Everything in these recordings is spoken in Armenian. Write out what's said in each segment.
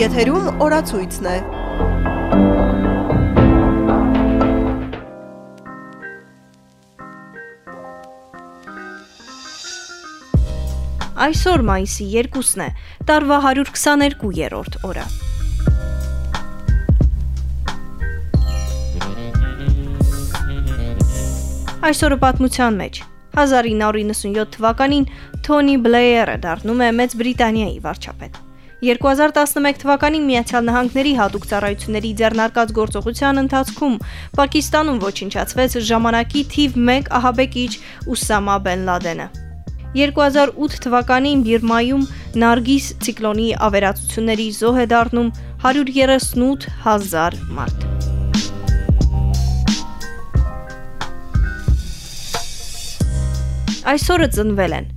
Եթերում օրացույցն է։ Այսօր մայիսի 2-ն է, տարվա 122-րդ օրը։ Այսօրը պատմության մեջ. 1997 թվականին Թոնի Բլեյերը դառնում է Մեծ Բրիտանիայի վարչապետ։ 2011 թվականին Միացյալ Նահանգների հատուկ ծառայությունների ձեռնարկած գործողության ընթացքում Պակիստանում ոչնչացվեց ժամանակի թիվ 1 ահաբեկիչ Ուսամա Բեն Լադենը։ 2008 թվականին Բիրմայում Նարգիս ցիկլոնի ավերածությունների զոհ է դառնում 138 000 մարդ։ Այսօրը ծնվել են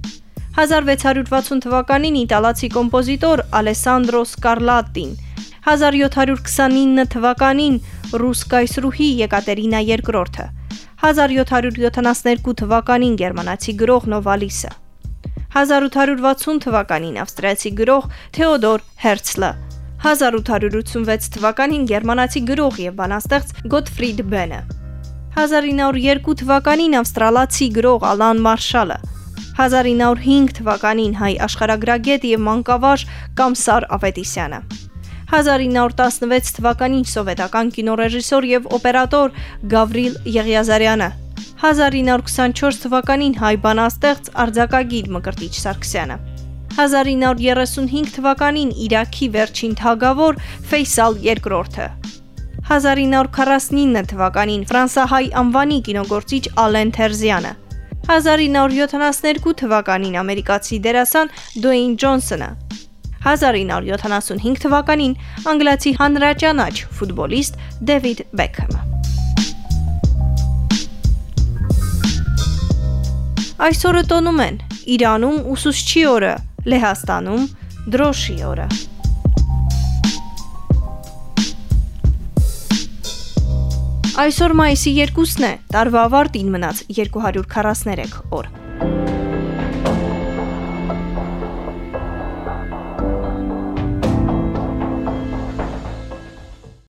1660 թվականին իտալացի կոմպոզիտոր Ալեսանդրո Սկարլատին, 1729 թվականին ռուս կայսրուհի Եկատերինա II-ը, 1772 թվականին գերմանացի գրող Նովալիսը, 1860 թվականին ավստրիացի գրող Թեոդոր Հերցլը, 1886 թվականին գերմանացի գրող եւ բանաստեղծ Գոտֆրիդ Բենը, 1902 թվականին ավստրալացի գրող Ալան Մարշալը, 1905 թվականին հայ աշխարհագրագետ եւ մանկավար Կամսար Ավետիսյանը, 1916 թվականին սովետական կինոռեժիսոր եւ օպերատոր Գավրիլ Եղիազարյանը, 1924 թվականին հայ բանաստեղծ արձակագիր Մկրտիչ Սարգսյանը 1935 թվականին Իրաքի վերջին թագավոր Ֆեյսալ II-ը 1949 թվականին ֆրանսահայ անվանի կինոգործիչ Ալեն Թերզյանը 1972 թվականին ամերիկացի դերասան Դուեյն Ջոնսոնը 1975 թվականին անգլիացի հանրաճանաչ ֆուտբոլիստ Դեվիդ Բեքհեմը Այսօրը տոնում են Իրանում ուսուցչի օրը, Լեհաստանում դրոշի օրը։ Այսօր մայիսի 2-ն է, տարվա ավարտին մնաց 243 օր։